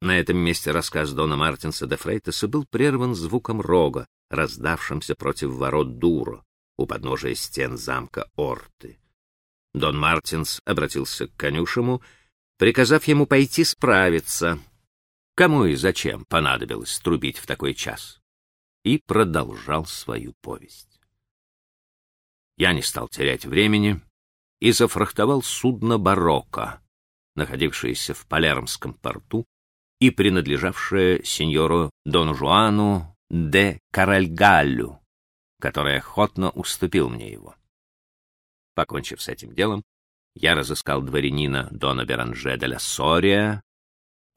На этом месте рассказ Дона Мартинса де Фрейтеса был прерван звуком рога, раздавшимся против ворот Дуро, у подножия стен замка Орты. Дон Мартинс обратился к конюшему, приказав ему пойти справиться, кому и зачем понадобилось трубить в такой час, и продолжал свою повесть. Я не стал терять времени и зафрахтовал судно «Барокко», находившееся в Палермском порту и принадлежавшее сеньору Дону Жуану де Каральгаллю, который охотно уступил мне его. Покончив с этим делом, я разыскал дворянина Дона Беранже де ла Сория,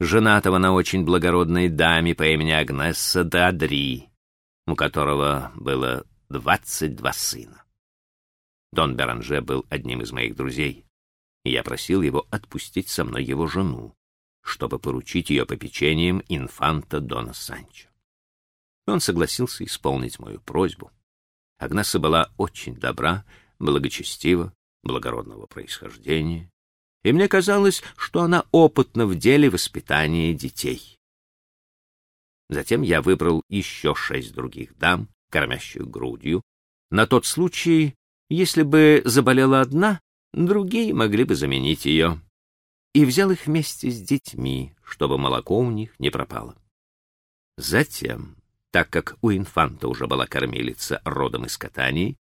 женатого на очень благородной даме по имени Агнесса де Адри, у которого было двадцать два сына. Дон Беранже был одним из моих друзей, и я просил его отпустить со мной его жену, чтобы поручить ее попечением инфанта Дона Санчо. Он согласился исполнить мою просьбу. Агнеса была очень добра, благочестива, благородного происхождения, и мне казалось, что она опытна в деле воспитания детей. Затем я выбрал еще шесть других дам, кормящих грудью, на тот случай, если бы заболела одна, другие могли бы заменить ее, и взял их вместе с детьми, чтобы молоко у них не пропало. Затем так как у инфанта уже была кормилица родом из Катании,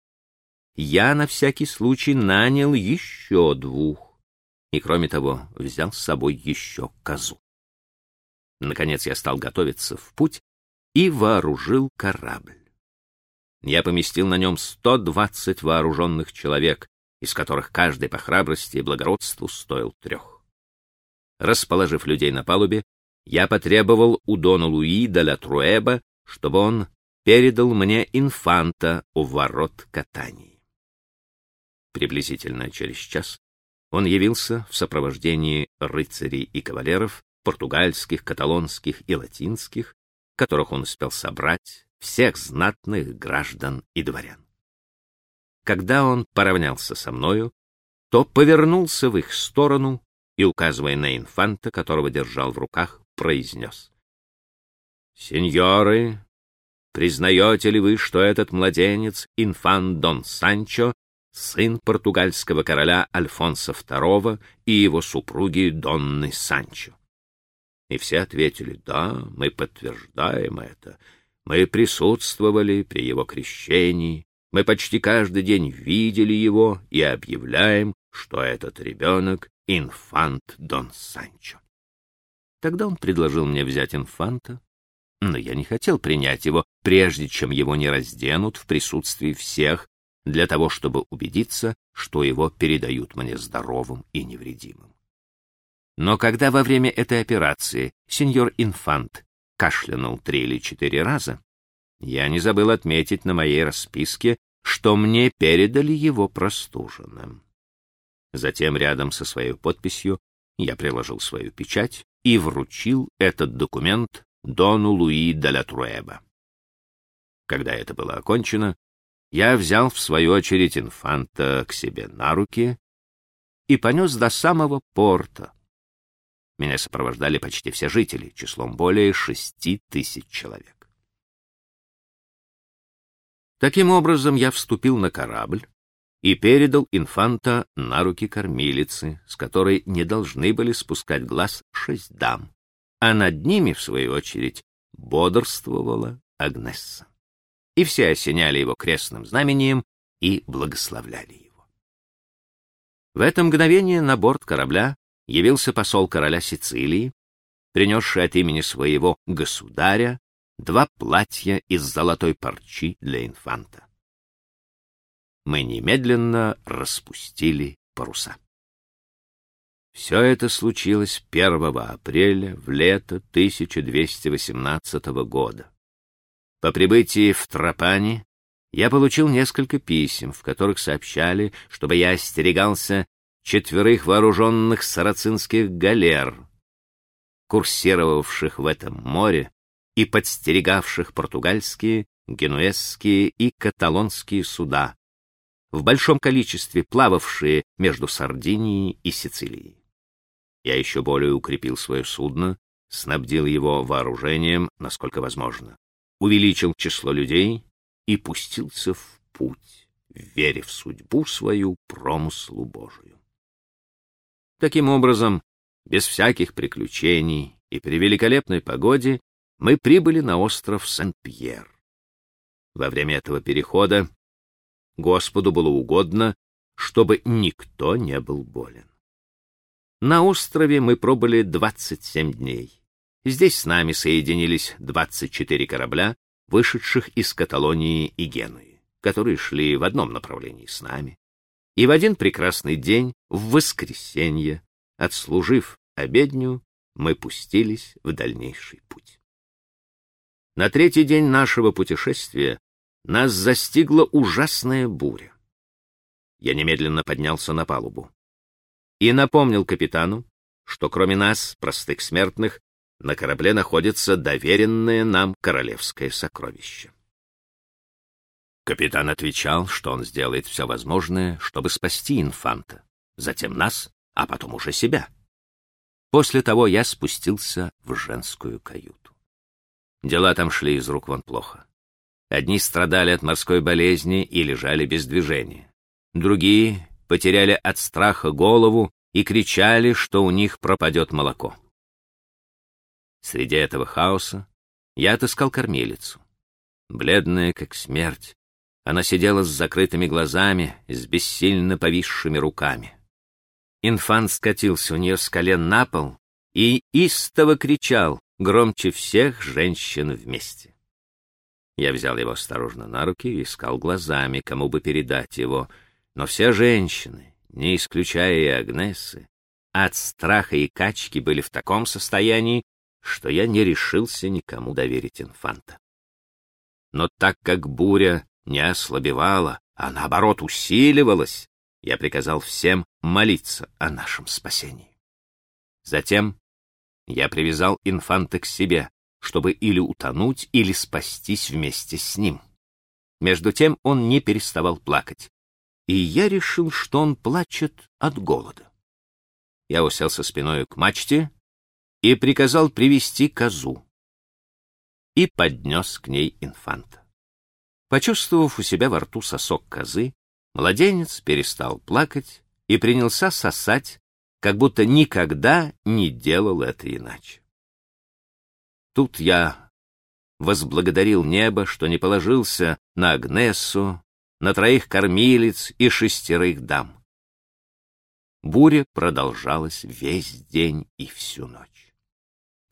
я на всякий случай нанял еще двух, и, кроме того, взял с собой еще козу. Наконец я стал готовиться в путь и вооружил корабль. Я поместил на нем 120 вооруженных человек, из которых каждый по храбрости и благородству стоил трех. Расположив людей на палубе, я потребовал у Дона Луи де ла Труэба чтобы он передал мне инфанта у ворот катании. Приблизительно через час он явился в сопровождении рыцарей и кавалеров, португальских, каталонских и латинских, которых он успел собрать, всех знатных граждан и дворян. Когда он поравнялся со мною, то повернулся в их сторону и, указывая на инфанта, которого держал в руках, произнес. Сеньоры, признаете ли вы, что этот младенец, инфан Дон Санчо, сын португальского короля Альфонса II и его супруги Донны Санчо? И все ответили, да, мы подтверждаем это. Мы присутствовали при его крещении, мы почти каждый день видели его и объявляем, что этот ребенок — инфант Дон Санчо. Тогда он предложил мне взять инфанта, но я не хотел принять его, прежде чем его не разденут в присутствии всех, для того, чтобы убедиться, что его передают мне здоровым и невредимым. Но когда во время этой операции сеньор Инфант кашлянул три или четыре раза, я не забыл отметить на моей расписке, что мне передали его простуженным. Затем рядом со своей подписью я приложил свою печать и вручил этот документ Дону Луи де ла Труэба. Когда это было окончено, я взял в свою очередь инфанта к себе на руки и понес до самого порта. Меня сопровождали почти все жители, числом более шести тысяч человек. Таким образом, я вступил на корабль и передал инфанта на руки кормилицы, с которой не должны были спускать глаз шесть дам, а над ними, в свою очередь, бодрствовала Агнесса. И все осеняли его крестным знамением и благословляли его. В это мгновение на борт корабля явился посол короля Сицилии, принесший от имени своего государя два платья из золотой парчи для инфанта. Мы немедленно распустили паруса. Все это случилось 1 апреля в лето 1218 года. По прибытии в Тропани я получил несколько писем, в которых сообщали, чтобы я остерегался четверых вооруженных сарацинских галер, курсировавших в этом море и подстерегавших португальские, генуэзские и каталонские суда, в большом количестве плававшие между Сардинией и Сицилией. Я еще более укрепил свое судно, снабдил его вооружением, насколько возможно, увеличил число людей и пустился в путь, веря в судьбу свою промыслу Божию. Таким образом, без всяких приключений и при великолепной погоде мы прибыли на остров Сан-Пьер. Во время этого перехода Господу было угодно, чтобы никто не был болен. На острове мы пробыли 27 дней. Здесь с нами соединились 24 корабля, вышедших из Каталонии и Генуи, которые шли в одном направлении с нами. И в один прекрасный день, в воскресенье, отслужив обедню, мы пустились в дальнейший путь. На третий день нашего путешествия нас застигла ужасная буря. Я немедленно поднялся на палубу и напомнил капитану, что кроме нас, простых смертных, на корабле находится доверенное нам королевское сокровище. Капитан отвечал, что он сделает все возможное, чтобы спасти инфанта, затем нас, а потом уже себя. После того я спустился в женскую каюту. Дела там шли из рук вон плохо. Одни страдали от морской болезни и лежали без движения. Другие потеряли от страха голову и кричали, что у них пропадет молоко. Среди этого хаоса я отыскал кормилицу. Бледная, как смерть, она сидела с закрытыми глазами, с бессильно повисшими руками. Инфант скатился у нее с колен на пол и истово кричал, громче всех женщин вместе. Я взял его осторожно на руки и искал глазами, кому бы передать его, но все женщины, не исключая и Агнесы, от страха и качки были в таком состоянии, что я не решился никому доверить инфанта. Но так как буря не ослабевала, а наоборот усиливалась, я приказал всем молиться о нашем спасении. Затем я привязал инфанта к себе, чтобы или утонуть, или спастись вместе с ним. Между тем он не переставал плакать, и я решил, что он плачет от голода. Я уселся спиной к мачте и приказал привести козу и поднес к ней инфанта. Почувствовав у себя во рту сосок козы, Младенец перестал плакать и принялся сосать, как будто никогда не делал это иначе. Тут я возблагодарил небо, что не положился на Агнесу, на троих кормилиц и шестерых дам. Буря продолжалась весь день и всю ночь.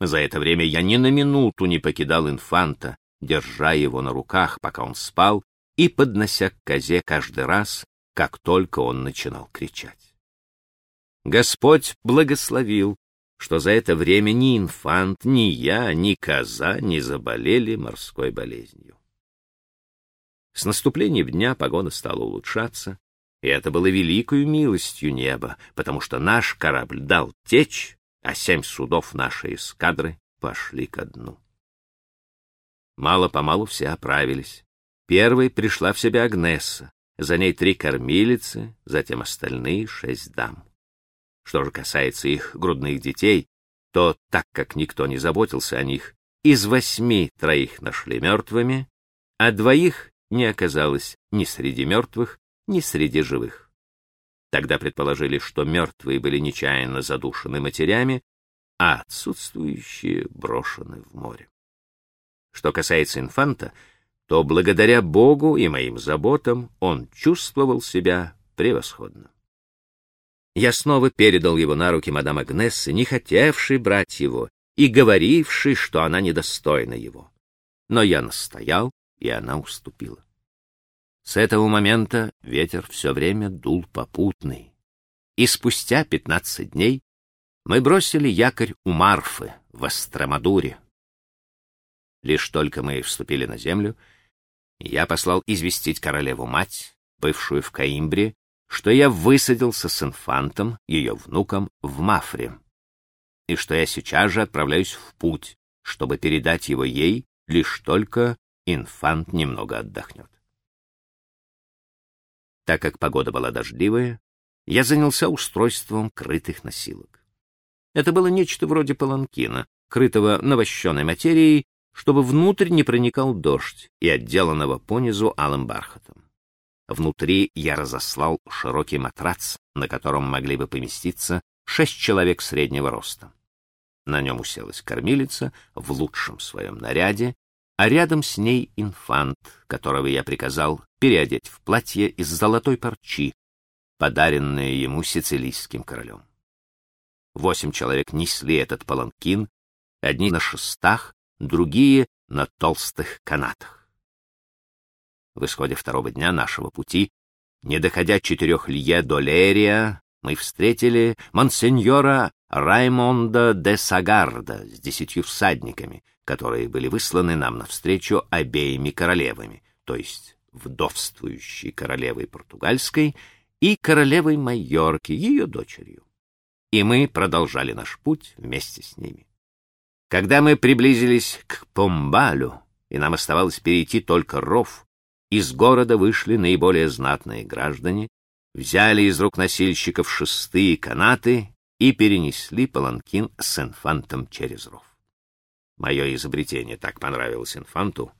За это время я ни на минуту не покидал инфанта, держа его на руках, пока он спал, и поднося к козе каждый раз, как только он начинал кричать. Господь благословил, что за это время ни инфант, ни я, ни коза не заболели морской болезнью. С наступлением дня погода стала улучшаться, и это было великою милостью неба, потому что наш корабль дал течь, а семь судов нашей эскадры пошли ко дну. Мало-помалу все оправились. Первой пришла в себя Агнесса, за ней три кормилицы, затем остальные шесть дам. Что же касается их грудных детей, то, так как никто не заботился о них, из восьми троих нашли мертвыми, а двоих не оказалось ни среди мертвых, ни среди живых. Тогда предположили, что мертвые были нечаянно задушены матерями, а отсутствующие брошены в море. Что касается инфанта, то благодаря Богу и моим заботам он чувствовал себя превосходно. Я снова передал его на руки мадам Агнессы, не хотевшей брать его и говорившей, что она недостойна его. Но я настоял, и она уступила. С этого момента ветер все время дул попутный, и спустя пятнадцать дней мы бросили якорь у Марфы в Астромадуре. Лишь только мы вступили на землю, я послал известить королеву-мать, бывшую в Каимбре, что я высадился с инфантом, ее внуком, в Мафре, и что я сейчас же отправляюсь в путь, чтобы передать его ей, лишь только инфант немного отдохнет. Так как погода была дождливая, я занялся устройством крытых носилок. Это было нечто вроде паланкина, крытого навощенной материей, чтобы внутрь не проникал дождь, и отделанного понизу алым бархатом. Внутри я разослал широкий матрац, на котором могли бы поместиться шесть человек среднего роста. На нем уселась кормилица в лучшем своем наряде, а рядом с ней инфант, которого я приказал переодеть в платье из золотой парчи, подаренное ему сицилийским королем. Восемь человек несли этот паланкин, одни на шестах, другие на толстых канатах. В исходе второго дня нашего пути, не доходя четырех лье до Лерия, мы встретили монсеньора Раймонда де Сагарда с десятью всадниками, которые были высланы нам навстречу обеими королевами, то есть вдовствующей королевой португальской и королевой Майорки, ее дочерью. И мы продолжали наш путь вместе с ними. Когда мы приблизились к Помбалю, и нам оставалось перейти только ров, из города вышли наиболее знатные граждане, взяли из рук носильщиков шестые канаты и перенесли паланкин с инфантом через ров. Мое изобретение так понравилось инфанту,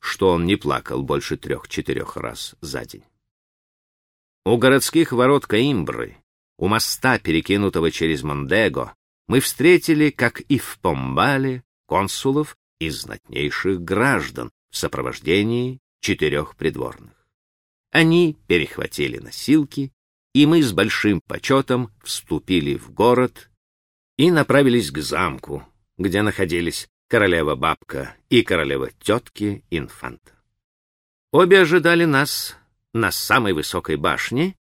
что он не плакал больше трех-четырех раз за день. У городских ворот Каимбры, у моста, перекинутого через Мондего, мы встретили, как и в Помбале, консулов и знатнейших граждан в сопровождении четырех придворных. Они перехватили носилки, и мы с большим почетом вступили в город и направились к замку, где находились королева-бабка и королева-тетки инфанта. Обе ожидали нас на самой высокой башне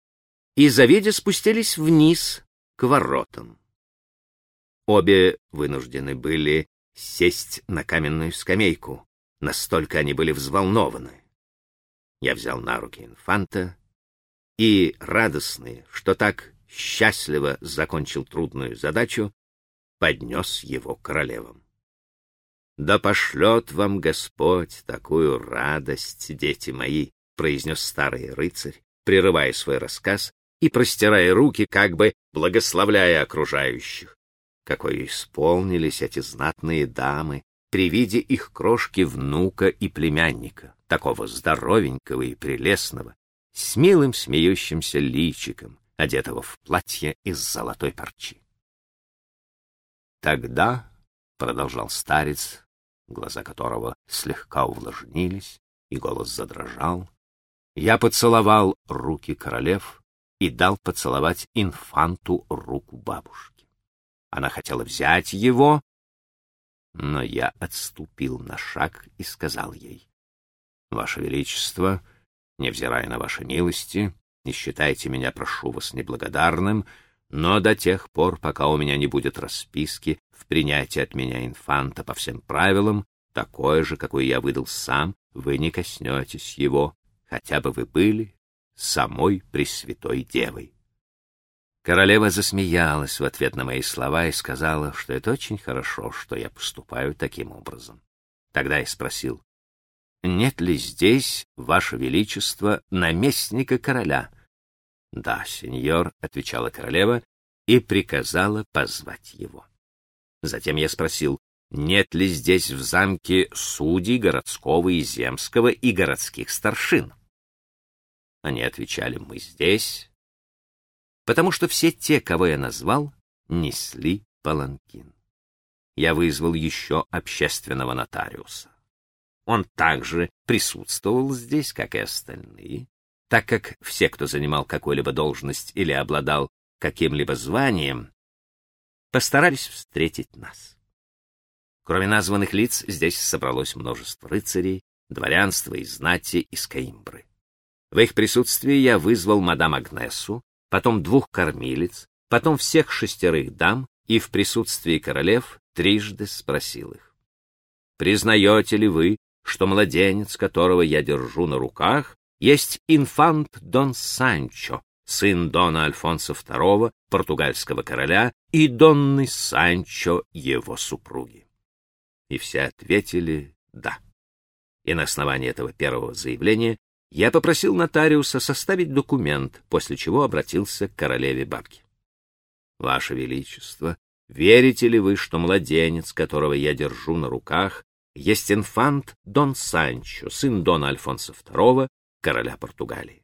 и, завидя, спустились вниз к воротам. Обе вынуждены были сесть на каменную скамейку, настолько они были взволнованы. Я взял на руки инфанта и, радостный, что так счастливо закончил трудную задачу, поднес его королевам. «Да пошлет вам Господь такую радость, дети мои!» — произнес старый рыцарь, прерывая свой рассказ и простирая руки, как бы благословляя окружающих. Какой исполнились эти знатные дамы при виде их крошки внука и племянника, такого здоровенького и прелестного, с милым смеющимся личиком, одетого в платье из золотой парчи. Тогда, — продолжал старец, глаза которого слегка увлажнились, и голос задрожал, я поцеловал руки королев и дал поцеловать инфанту руку бабушки. Она хотела взять его, но я отступил на шаг и сказал ей, «Ваше Величество, невзирая на ваши милости, не считайте меня, прошу вас, неблагодарным, но до тех пор, пока у меня не будет расписки в принятии от меня инфанта по всем правилам, такое же, какое я выдал сам, вы не коснетесь его, хотя бы вы были самой Пресвятой Девой. Королева засмеялась в ответ на мои слова и сказала, что это очень хорошо, что я поступаю таким образом. Тогда я спросил, нет ли здесь, Ваше Величество, наместника короля? — Да, сеньор, — отвечала королева и приказала позвать его. Затем я спросил, нет ли здесь в замке судей городского и земского и городских старшин. Они отвечали, мы здесь, потому что все те, кого я назвал, несли паланкин. Я вызвал еще общественного нотариуса. Он также присутствовал здесь, как и остальные, так как все, кто занимал какую-либо должность или обладал каким-либо званием, постарались встретить нас. Кроме названных лиц, здесь собралось множество рыцарей, дворянства и знати из Каимбры. В их присутствии я вызвал мадам Агнесу, потом двух кормилиц, потом всех шестерых дам и в присутствии королев трижды спросил их. «Признаете ли вы, что младенец, которого я держу на руках, есть инфант Дон Санчо, сын Дона Альфонса II, португальского короля, и Донны Санчо, его супруги?» И все ответили «да». И на основании этого первого заявления я попросил нотариуса составить документ, после чего обратился к королеве бабки. Ваше Величество, верите ли вы, что младенец, которого я держу на руках, есть инфант Дон Санчо, сын Дона Альфонса II, короля Португалии?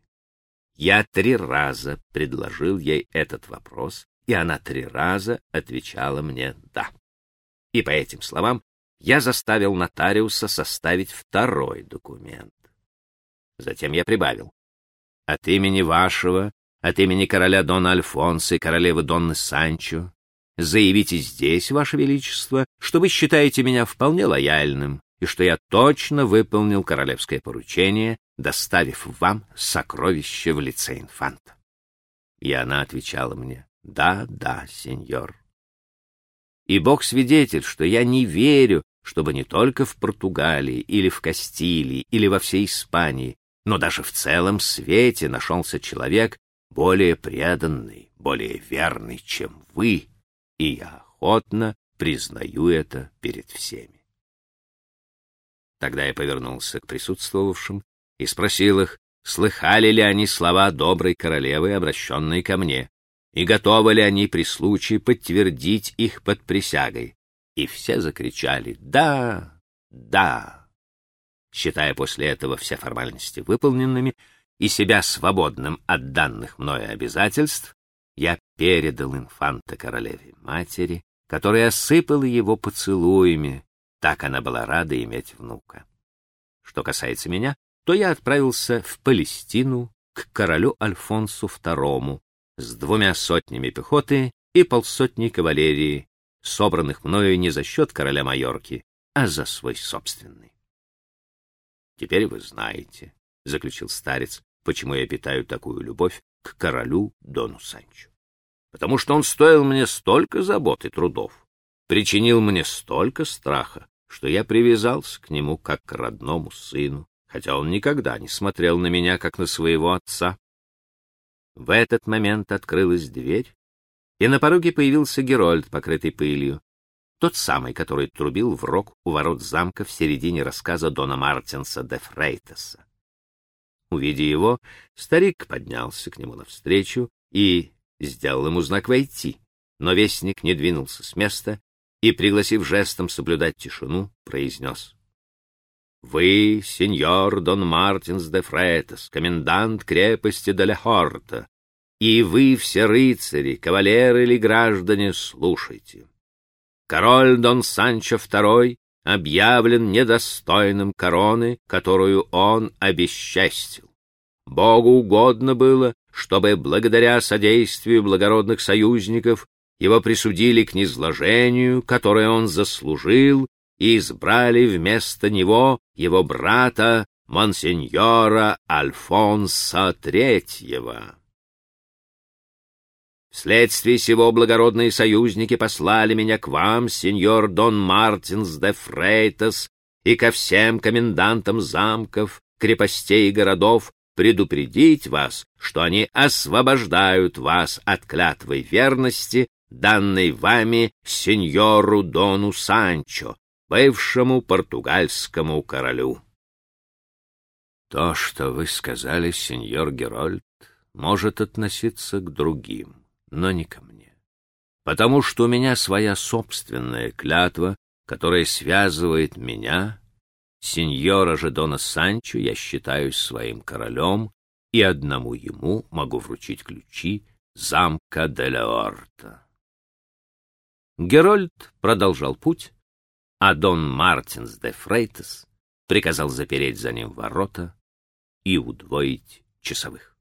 Я три раза предложил ей этот вопрос, и она три раза отвечала мне «да». И по этим словам я заставил нотариуса составить второй документ. Затем я прибавил. От имени вашего, от имени короля Дона Альфонса и королевы Донны Санчо, заявите здесь, ваше величество, что вы считаете меня вполне лояльным и что я точно выполнил королевское поручение, доставив вам сокровище в лице инфанта. И она отвечала мне, да, да, сеньор. И Бог свидетель, что я не верю, чтобы не только в Португалии или в Кастилии или во всей Испании, но даже в целом свете нашелся человек более преданный, более верный, чем вы, и я охотно признаю это перед всеми. Тогда я повернулся к присутствовавшим и спросил их, слыхали ли они слова доброй королевы, обращенные ко мне, и готовы ли они при случае подтвердить их под присягой. И все закричали «Да! Да!». Считая после этого все формальности выполненными и себя свободным от данных мною обязательств, я передал инфанта королеве матери, которая осыпала его поцелуями, так она была рада иметь внука. Что касается меня, то я отправился в Палестину к королю Альфонсу II с двумя сотнями пехоты и полсотни кавалерии, собранных мною не за счет короля Майорки, а за свой собственный. «Теперь вы знаете», — заключил старец, «почему я питаю такую любовь к королю Дону Санчо. Потому что он стоил мне столько забот и трудов, причинил мне столько страха, что я привязался к нему как к родному сыну, хотя он никогда не смотрел на меня, как на своего отца. В этот момент открылась дверь, и на пороге появился Герольд, покрытый пылью, тот самый, который трубил в рог у ворот замка в середине рассказа Дона Мартинса де Фрейтеса. Увидя его, старик поднялся к нему навстречу и сделал ему знак войти, но вестник не двинулся с места и, пригласив жестом соблюдать тишину, произнес. «Вы, сеньор Дон Мартинс де Фрейтес, комендант крепости де Лехорта, и вы все рыцари, кавалеры или граждане, слушайте. Король Дон Санчо II объявлен недостойным короны, которую он обесчестил. Богу угодно было, чтобы благодаря содействию благородных союзников его присудили к низложению, которое он заслужил, и избрали вместо него его брата монсеньора Альфонса Третьего. Вследствие сего благородные союзники послали меня к вам, сеньор Дон Мартинс де Фрейтас, и ко всем комендантам замков, крепостей и городов предупредить вас, что они освобождают вас от клятвы верности, данной вами сеньору Дону Санчо, бывшему португальскому королю. То, что вы сказали, сеньор Герольд, может относиться к другим но не ко мне. Потому что у меня своя собственная клятва, которая связывает меня, сеньора же Дона Санчо, я считаю своим королем, и одному ему могу вручить ключи замка Делеорта. Герольд продолжал путь, а Дон Мартинс де Фрейтес приказал запереть за ним ворота и удвоить часовых.